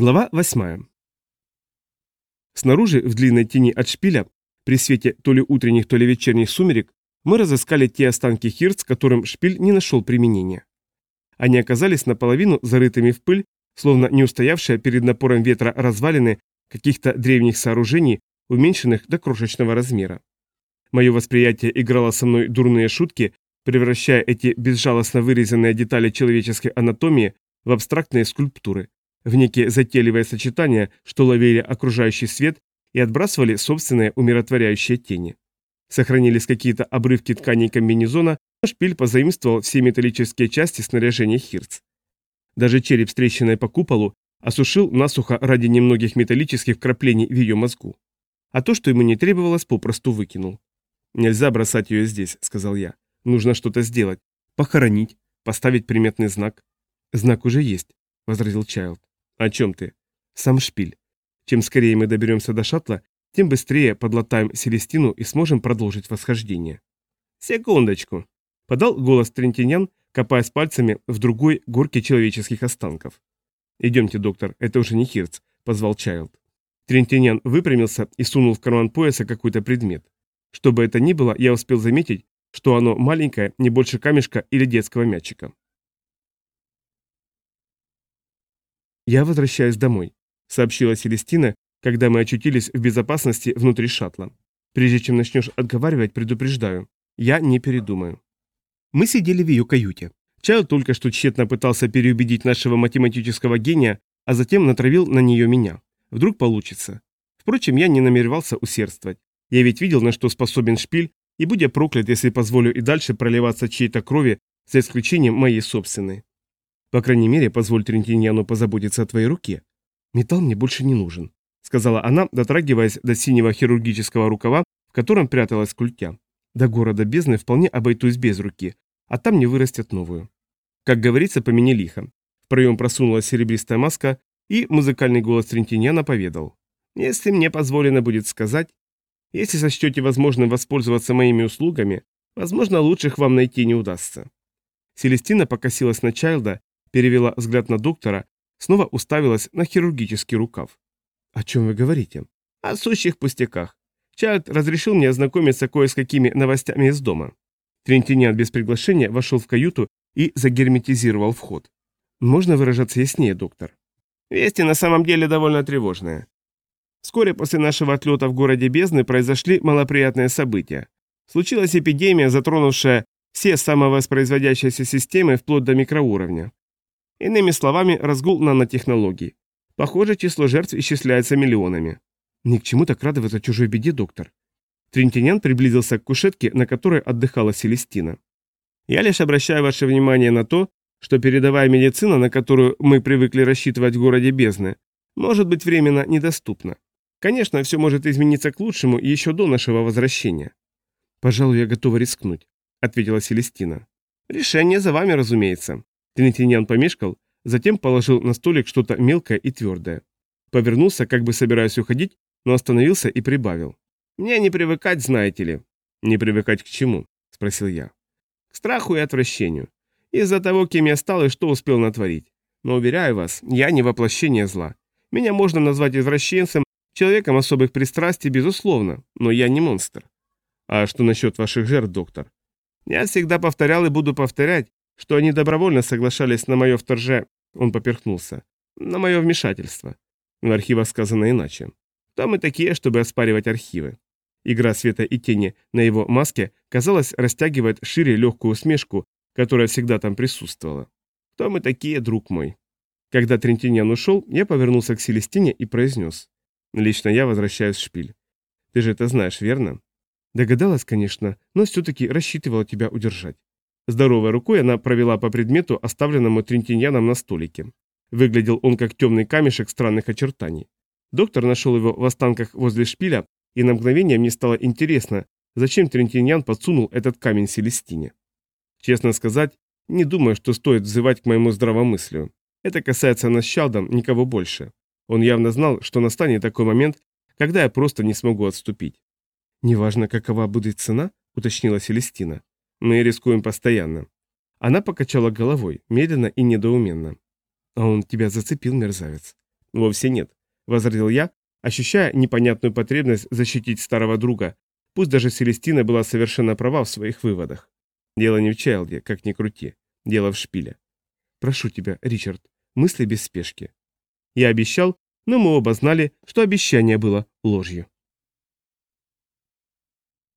Глава 8. Снаружи, в длинной тени от шпиля, при свете то ли утренних, то ли вечерних сумерек, мы разыскали те останки Хирц, которым шпиль не нашел применения. Они оказались наполовину зарытыми в пыль, словно не устоявшие перед напором ветра развалины каких-то древних сооружений, уменьшенных до крошечного размера. Мое восприятие играло со мной дурные шутки, превращая эти безжалостно вырезанные детали человеческой анатомии в абстрактные скульптуры, в некие затейливые сочетания, что ловили окружающий свет и отбрасывали собственные умиротворяющие тени. Сохранились какие-то обрывки тканей комбинезона, но шпиль позаимствовал все металлические части снаряжения Хирц. Даже череп, встреченный по куполу, осушил насухо ради немногих металлических вкраплений в ее мозгу. А то, что ему не требовалось, попросту выкинул. «Нельзя бросать ее здесь», — сказал я. «Нужно что-то сделать. Похоронить, поставить приметный знак». «Знак уже есть», — возразил Чайлд. «О чем ты?» «Сам шпиль. Чем скорее мы доберемся до шаттла, тем быстрее подлатаем Селестину и сможем продолжить восхождение». «Секундочку», — подал голос Трентинян, копаясь пальцами в другой горке человеческих останков. «Идемте, доктор, это уже не Хирц», — позвал Чайлд. Трентинян выпрямился и сунул в карман пояса какой-то предмет. Что бы это ни было, я успел заметить, что оно маленькое, не больше камешка или детского мячика. «Я возвращаюсь домой», — сообщила Селестина, когда мы очутились в безопасности внутри шаттла. «Прежде чем начнешь отговаривать, предупреждаю. Я не передумаю». Мы сидели в ее каюте. Чайл только что тщетно пытался переубедить нашего математического гения, а затем натравил на нее меня. Вдруг получится. Впрочем, я не намеревался усердствовать. Я ведь видел, на что способен шпиль, и будь я проклят, если позволю и дальше проливаться чьей-то крови, за исключением моей собственной. По крайней мере, позволь Трентиньяну позаботиться о твоей руке. Металл мне больше не нужен, сказала она, дотрагиваясь до синего хирургического рукава, в котором пряталась культя. До города бездны вполне обойтусь без руки, а там не вырастет новую. Как говорится, помяни лихо. В проем просунулась серебристая маска, и музыкальный голос Трентиньяна поведал. «Если мне позволено будет сказать, если сочтете возможным воспользоваться моими услугами, возможно, лучших вам найти не удастся». Селестина покосилась на Чайлда перевела взгляд на доктора, снова уставилась на хирургический рукав. «О чем вы говорите?» «О сущих пустяках. Чайлд разрешил мне ознакомиться кое с какими новостями из дома». Трентиниан без приглашения вошел в каюту и загерметизировал вход. «Можно выражаться яснее, доктор?» «Вести на самом деле довольно тревожные. Вскоре после нашего отлета в городе Бездны произошли малоприятные события. Случилась эпидемия, затронувшая все самовоспроизводящиеся системы вплоть до микроуровня. Иными словами, разгул нанотехнологий. Похоже, число жертв исчисляется миллионами. Ни к чему так радоваться чужой беде, доктор. Трентинян приблизился к кушетке, на которой отдыхала Селестина. Я лишь обращаю ваше внимание на то, что передовая медицина, на которую мы привыкли рассчитывать в городе бездны, может быть временно недоступна. Конечно, все может измениться к лучшему еще до нашего возвращения. «Пожалуй, я готова рискнуть», — ответила Селестина. «Решение за вами, разумеется. Трентиньян помешкал, затем положил на столик что-то мелкое и твердое. Повернулся, как бы собираясь уходить, но остановился и прибавил. «Мне не привыкать, знаете ли». «Не привыкать к чему?» – спросил я. «К страху и отвращению. Из-за того, кем я стал и что успел натворить. Но, уверяю вас, я не воплощение зла. Меня можно назвать извращенцем, человеком особых пристрастий, безусловно, но я не монстр». «А что насчет ваших жертв, доктор?» «Я всегда повторял и буду повторять, что они добровольно соглашались на мое вторже... Он поперхнулся. На мое вмешательство. В архивах сказано иначе. Там и такие, чтобы оспаривать архивы. Игра света и тени на его маске, казалось, растягивает шире легкую усмешку, которая всегда там присутствовала. Кто мы такие, друг мой? Когда Трентиньян ушел, я повернулся к Селестине и произнес. Лично я возвращаюсь в шпиль. Ты же это знаешь, верно? Догадалась, конечно, но все-таки рассчитывала тебя удержать. Здоровой рукой она провела по предмету, оставленному Трентиньяном на столике. Выглядел он как темный камешек странных очертаний. Доктор нашел его в останках возле шпиля, и на мгновение мне стало интересно, зачем Трентиньян подсунул этот камень Селестине. Честно сказать, не думаю, что стоит взывать к моему здравомыслию. Это касается нас с никого больше. Он явно знал, что настанет такой момент, когда я просто не смогу отступить. «Неважно, какова будет цена», — уточнила Селестина. Мы рискуем постоянно. Она покачала головой, медленно и недоуменно. А он тебя зацепил, мерзавец. Вовсе нет, возразил я, ощущая непонятную потребность защитить старого друга, пусть даже Селестина была совершенно права в своих выводах. Дело не в Чайлде, как ни крути. Дело в шпиле. Прошу тебя, Ричард, мысли без спешки. Я обещал, но мы оба знали, что обещание было ложью.